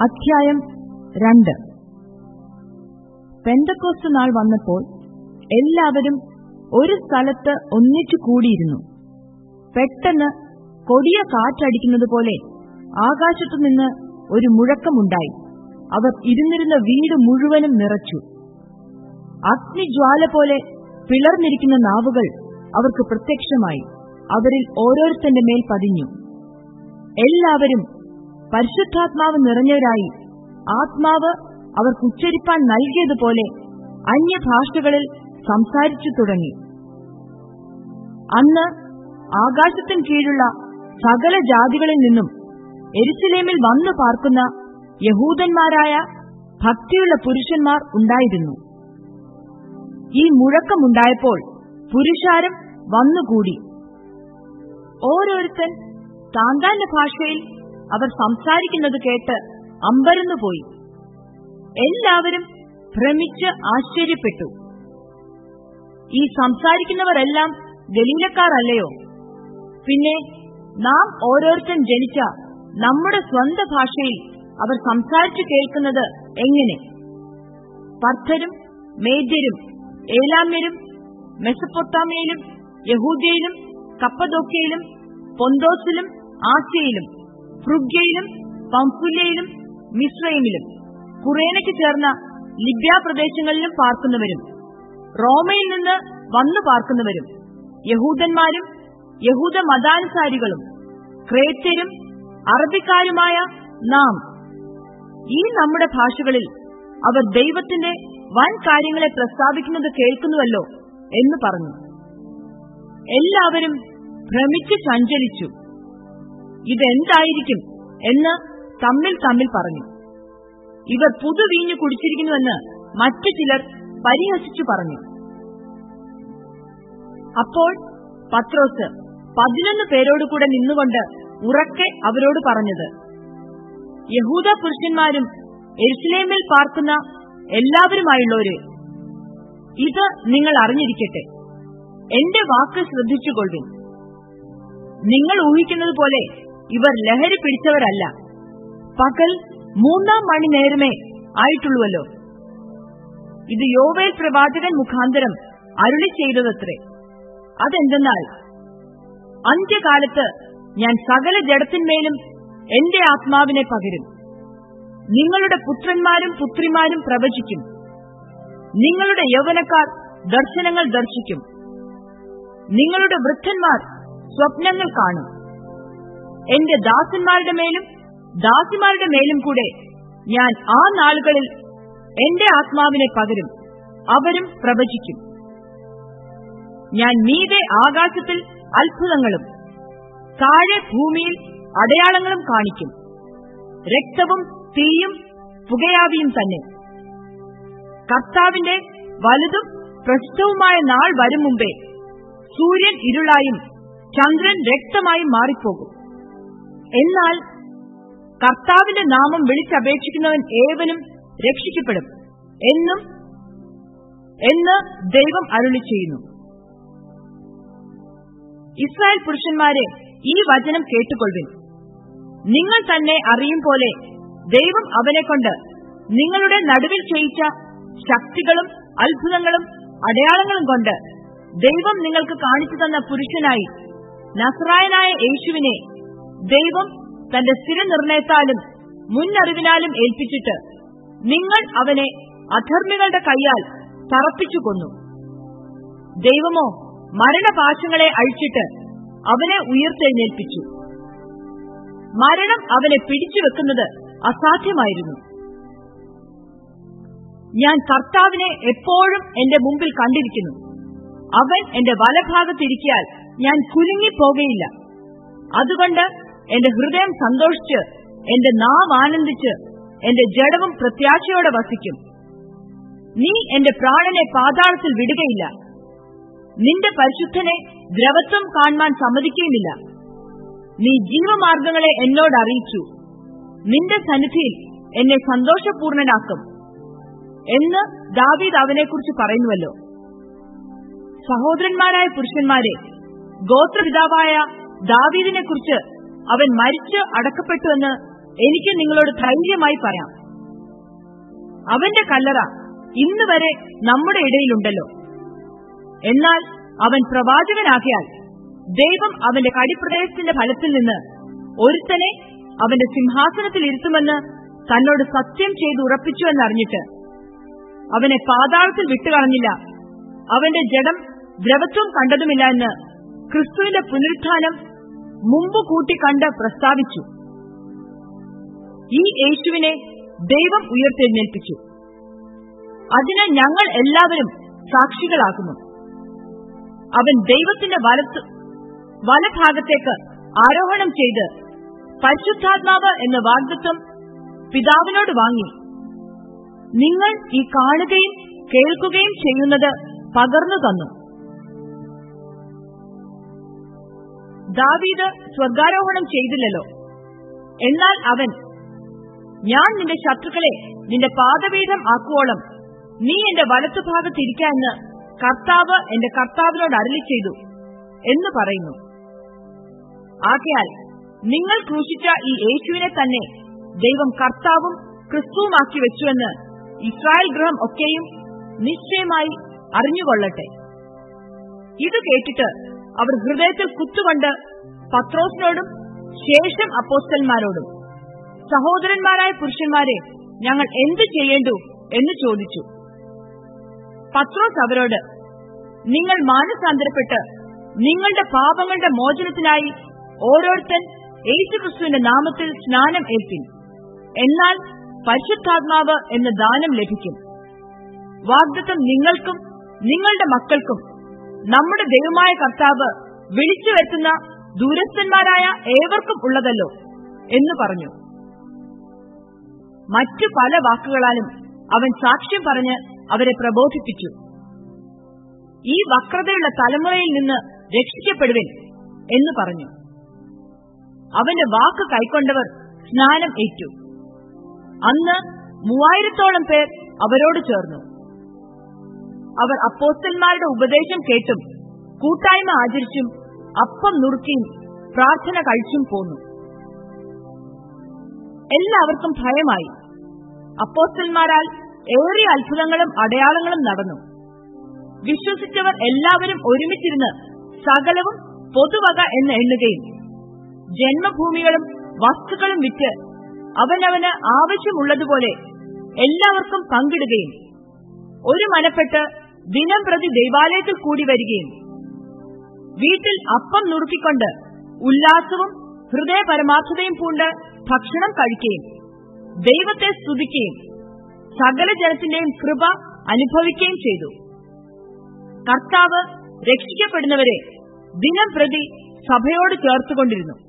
അധ്യായം രണ്ട്. പെന്തക്കോസ്റ്റ് നാൾ വന്നപ്പോൾ എല്ലാവരും ഒരു സ്ഥലത്ത് ഒന്നിച്ചു കൂടിയിരുന്നു. പെട്ടെന്ന് കൊടിയ കാറ്റടിക്കുന്നത് പോലെ ആകാശത്തുനിന്ന് ഒരു മുഴക്കമുണ്ടായി. അവർ ഇരുന്നിരുന്ന വീട് മുഴുവനും നിറച്ചു. അഗ്നിജ്വാല പോലെ പിളർന്നിരിക്കുന്ന നാവുകൾ അവർക്ക് പ്രത്യക്ഷമായി. അവരിൽ ഓരോരുത്തന്റെ മേൽ പതിഞ്ഞു. എല്ലാവരും പരിശുദ്ധാത്മാവ് നിറഞ്ഞവരായി ആത്മാവ് അവർക്ക് ഉച്ചരിപ്പാൻ നൽകിയതുപോലെ അന്യഭാഷകളിൽ സംസാരിച്ചു തുടങ്ങി. അന്ന് ആകാശത്തിന് കീഴുള്ള സകല ജാതികളിൽ നിന്നും എരുസലേമിൽ വന്നു പാർക്കുന്ന യഹൂദന്മാരായ ഭക്തിയുള്ള പുരുഷന്മാർ ഉണ്ടായിരുന്നു. ഈ മുഴക്കമുണ്ടായപ്പോൾ പുരുഷാരം വന്നുകൂടി. ഓരോരുത്തൻ താന്താന്റെ ഭാഷയിൽ അവർ സംസാരിക്കുന്നത് കേട്ട് അമ്പരന്നുപോയി. എല്ലാവരും ഭ്രമിച്ച് ആശ്ചര്യപ്പെട്ടു. ഈ സംസാരിക്കുന്നവരെല്ലാം ഗലീലക്കാരല്ലയോ? പിന്നെ നാം ഓരോരുത്തൻ ജനിച്ച നമ്മുടെ സ്വന്ത ഭാഷയിൽ അവർ സംസാരിച്ചു കേൾക്കുന്നത് എങ്ങനെ? പർദ്ധരും മേദ്യരും ഏലാമ്യരും മെസപ്പൊത്താമയിലും യഹൂദിയയിലും കപ്പദോക്കയിലും പൊന്തോസിലും ആസിയയിലും ഫ്രുഗ്യയിലും പംഫുല്യയിലും മിശ്രയിമിലും കുറേനയ്ക്ക് ചേർന്ന ലിബ്യ പ്രദേശങ്ങളിലും പാർക്കുന്നവരും റോമയിൽ നിന്ന് വന്നു പാർക്കുന്നവരും യഹൂദന്മാരും യഹൂദ മതാനുസാരികളും ക്രേത്യരും അറബിക്കാരുമായ നാം. ഈ നമ്മുടെ ഭാഷകളിൽ അവർ ദൈവത്തിന്റെ വൻ കാര്യങ്ങളെ പ്രസ്താവിക്കുന്നത് കേൾക്കുന്നുവല്ലോ എന്ന് പറഞ്ഞു. എല്ലാവരും ഭ്രമിച്ച് ചഞ്ചലിച്ചു ഇതെന്തായിരിക്കും എന്ന് തമ്മിൽ തമ്മിൽ പറഞ്ഞു. ഇവർ പുതുവീഞ്ഞു കുടിച്ചിരിക്കുന്നുവെന്ന് മറ്റു ചിലർ പരിഹസിച്ചു പറഞ്ഞു. അപ്പോൾ പത്രോസ് പതിനൊന്ന് പേരോടുകൂടെ നിന്നുകൊണ്ട് ഉറക്കെ അവരോട് പറഞ്ഞത് യഹൂദ പുരുഷന്മാരും എരുസലേമിൽ പാർക്കുന്ന എല്ലാവരുമായുള്ളവര് ഇത് നിങ്ങൾ അറിഞ്ഞിരിക്കട്ടെ. എന്റെ വാക്ക് ശ്രദ്ധിച്ചുകൊള്ളും. നിങ്ങൾ ഊഹിക്കുന്നത് പോലെ ഇവർ ലഹരി പിടിച്ചവരല്ല. പകൽ മൂന്നാം മണി നേരമേ ആയിട്ടുള്ളുവല്ലോ. ഇത് യോവേൽ പ്രവാചകൻ മുഖാന്തരം അരുളി ചെയ്തതത്രേ. അതെന്തെന്നാൽ അന്ത്യകാലത്ത് ഞാൻ സകല ജഡത്തിന്മേലും എന്റെ ആത്മാവിനെ പകരും. നിങ്ങളുടെ പുത്രന്മാരും പുത്രിമാരും പ്രവചിക്കും. നിങ്ങളുടെ യൗവനക്കാർ ദർശനങ്ങൾ ദർശിക്കും. നിങ്ങളുടെ വൃദ്ധന്മാർ സ്വപ്നങ്ങൾ കാണും. എന്റെ ദാസന്മാരുടെ മേലും ദാസിമാരുടെ മേലും കൂടെ ഞാൻ ആ നാളുകളിൽ എന്റെ ആത്മാവിനെ പകരും അവരും പ്രവചിക്കും. ഞാൻ മീതെ ആകാശത്തിൽ അത്ഭുതങ്ങളും താഴെ ഭൂമിയിൽ അടയാളങ്ങളും കാണിക്കും. രക്തവും തീയും പുകയാവിയും തന്നെ. കർത്താവിന്റെ വലുതും പ്രസിദ്ധവുമായ നാൾ വരും മുമ്പേ സൂര്യൻ ഇരുളായും ചന്ദ്രൻ രക്തമായും മാറിപ്പോകും. എന്നാൽ കർത്താവിന്റെ നാമം വിളിച്ചപേക്ഷിക്കുന്നവൻ ഏവനും രക്ഷിക്കപ്പെടും എന്നും എന്ന് ദൈവം അരുളി ചെയ്യുന്നു. ഇസ്രായേൽ പുരുഷന്മാരെ ഈ വചനം കേട്ടുകൊള്ളുവിൻ. നിങ്ങൾ തന്നെ അറിയും പോലെ ദൈവം അവനെക്കൊണ്ട് നിങ്ങളുടെ നടുവിൽ ചെയ്യിച്ച ശക്തികളും അത്ഭുതങ്ങളും അടയാളങ്ങളും കൊണ്ട് ദൈവം നിങ്ങൾക്ക് കാണിച്ചു തന്ന പുരുഷനായി നസ്രായനായ യേശുവിനെ ദൈവം തന്റെ സ്ഥിരനിർണയത്താലും മുന്നറിവിനാലും ഏൽപ്പിച്ചിട്ട് നിങ്ങൾ അവനെ അധർമ്മികളുടെ കൈയാൽ തറപ്പിച്ചു കൊന്നു. ദൈവമോ മരണപാശങ്ങളെ അഴിച്ചിട്ട് അവനെ ഉയർത്തെഴുന്നേൽപ്പിച്ചു. മരണം അവനെ പിടിച്ചു വെക്കുന്നത് അസാധ്യമായിരുന്നു. ഞാൻ കർത്താവിനെ എപ്പോഴും എന്റെ മുമ്പിൽ കണ്ടിരിക്കുന്നു. അവൻ എന്റെ വലഭാഗത്തിരിക്കാൻ ഞാൻ കുലുങ്ങിപ്പോകയില്ല. അതുകൊണ്ട് എന്റെ ഹൃദയം സന്തോഷിച്ച് എന്റെ നാവ് ആനന്ദിച്ച് എന്റെ ജഡവും പ്രത്യാശയോടെ വസിക്കും. നീ എന്റെ പ്രാണനെ പാതാളത്തിൽ വിടുകയില്ല. നിന്റെ പരിശുദ്ധനെ ദ്രവത്വം കാണുവാൻ സമ്മതിക്കുകയുമില്ല. നീ ജീവമാർഗങ്ങളെ എന്നോട് അറിയിച്ചു. നിന്റെ സന്നിധിയിൽ എന്നെ സന്തോഷപൂർണനാക്കും എന്ന് ദാവീദ് അവനെക്കുറിച്ച് പറയുന്നുവല്ലോ. സഹോദരന്മാരായ പുരുഷന്മാരെ ഗോത്രപിതാവായ ദാവീദിനെക്കുറിച്ച് അവൻ മരിച്ച് അടക്കപ്പെട്ടുവെന്ന് എനിക്ക് നിങ്ങളോട് ധൈര്യമായി പറയാം. അവന്റെ കല്ലറ ഇന്ന് വരെ നമ്മുടെ ഇടയിലുണ്ടല്ലോ. എന്നാൽ അവൻ പ്രവാചകനാകിയാൽ ദൈവം അവന്റെ കടിപ്രദേശത്തിന്റെ ഫലത്തിൽ നിന്ന് ഒരുത്തനെ അവന്റെ സിംഹാസനത്തിൽ ഇരുത്തുമെന്ന് തന്നോട് സത്യം ചെയ്ത് ഉറപ്പിച്ചു എന്നറിഞ്ഞിട്ട് അവനെ പാതാളത്തിൽ വിട്ടുകളഞ്ഞില്ല. അവന്റെ ജഡം ദ്രവത്വം കണ്ടതുമില്ല എന്ന് ക്രിസ്തുവിന്റെ പുനരുത്ഥാനം മുമ്പ് കൂട്ടി കണ്ട് പ്രസ്താവിച്ചു. ഈ യേശുവിനെ ദൈവം ഉയർത്തെഴുന്നേൽപ്പിച്ചു. അതിന് ഞങ്ങൾ എല്ലാവരും സാക്ഷികളാകുന്നു. അവൻ ദൈവത്തിന്റെ വലത്ത് വലഭാഗത്തേക്ക് ആരോഹണം ചെയ്ത് പരിശുദ്ധാത്മാവ് എന്ന വാഗ്ദത്വം പിതാവിനോട് വാങ്ങി. നിങ്ങൾ ഈ കാണുകയും കേൾക്കുകയും ചെയ്യുന്നത് പകർന്നു തന്നു. ദാവീദ് സ്വർഗാരോഹണം ചെയ്തില്ലല്ലോ. എന്നാൽ അവൻ ഞാൻ നിന്റെ ശത്രുക്കളെ നിന്റെ പാദപീഠം ആക്കുവോളം. നീ എന്റെ വലത്തുഭാഗത്തിരിക്കാന്ന് കർത്താവ് എന്റെ കർത്താവിനോട് അരളി ചെയ്തു എന്ന് പറയുന്നു. ആകയാൽ നിങ്ങൾ ക്രൂശിച്ച ഈ യേശുവിനെ തന്നെ ദൈവം കർത്താവും ക്രിസ്തുവുമാക്കി വെച്ചുവെന്ന് ഇസ്രായേൽ ഗൃഹം ഒക്കെയും നിശ്ചയമായി അറിഞ്ഞുകൊള്ളട്ടെ. ഇത് കേട്ടിട്ട് അവർ ഹൃദയത്തിൽ കുത്തുകൊണ്ട് പത്രോസിനോടും ശേഷം അപ്പോസ്റ്റന്മാരോടും സഹോദരന്മാരായ പുരുഷന്മാരെ ഞങ്ങൾ എന്തു ചെയ്യേണ്ടു എന്ന് ചോദിച്ചു. പത്രോസ് അവരോട് നിങ്ങൾ മാനസാന്തരപ്പെട്ട് നിങ്ങളുടെ പാപങ്ങളുടെ മോചനത്തിനായി ഓരോരുത്തൻ യേശുക്രിസ്തുവിന്റെ നാമത്തിൽ സ്നാനം ഏൽപ്പിൻ. എന്നാൽ പരിശുദ്ധാത്മാവ് എന്ന ദാനം ലഭിക്കും. വാഗ്ദത്തം നിങ്ങൾക്കും നിങ്ങളുടെ മക്കൾക്കും നമ്മുടെ ദൈവമായ കർത്താവ് വിളിച്ചു വരുത്തുന്ന ദൂരസ്ഥന്മാരായ ഏവർക്കും ഉള്ളതല്ലോ എന്ന് പറഞ്ഞു. മറ്റു പല വാക്കുകളാലും അവൻ സാക്ഷ്യം പറഞ്ഞ് അവരെ പ്രബോധിപ്പിച്ചു. ഈ വക്രതയുള്ള തലമുറയിൽ നിന്ന് രക്ഷിക്കപ്പെടുവിൻ എന്ന് പറഞ്ഞു. അവന്റെ വാക്ക് കൈക്കൊണ്ടവർ സ്നാനം ഏറ്റു. അന്ന് മൂവായിരത്തോളം പേർ അവരോട് ചേർന്നു. അവർ അപ്പോസ്റ്റന്മാരുടെ ഉപദേശം കേട്ടും കൂട്ടായ്മ ആചരിച്ചും അപ്പം നുറുക്കിയും പ്രാർത്ഥന കഴിച്ചും പോന്നു. എല്ലാവർക്കും ഭയമായി. അപ്പോസ്റ്റന്മാരാൽ ഏറെ അത്ഭുതങ്ങളും അടയാളങ്ങളും നടന്നു. വിശ്വസിച്ചവർ എല്ലാവരും ഒരുമിച്ചിരുന്ന് സകലവും പൊതുവക എന്ന് എണ്ണുകയും ജന്മഭൂമികളും വസ്തുക്കളും വിറ്റ് അവനവന് ആവശ്യമുള്ളതുപോലെ എല്ലാവർക്കും പങ്കിടുകയും ഒരു മനപ്പെട്ട് ദിനം പ്രതി ദൈവാലയത്തിൽ കൂടി വരികയും വീട്ടിൽ അപ്പം നുറുക്കിക്കൊണ്ട് ഉല്ലാസവും ഹൃദയ ഹൃദയപരമാർത്ഥതയും പൂണ്ട് ഭക്ഷണം കഴിക്കുകയും ദൈവത്തെ സ്തുതിക്കുകയും സകല ജനത്തിന്റെയും കൃപ അനുഭവിക്കുകയും ചെയ്തു. കർത്താവ് രക്ഷിക്കപ്പെടുന്നവരെ ദിനം പ്രതി സഭയോട് ചേർത്തുകൊണ്ടിരുന്നു.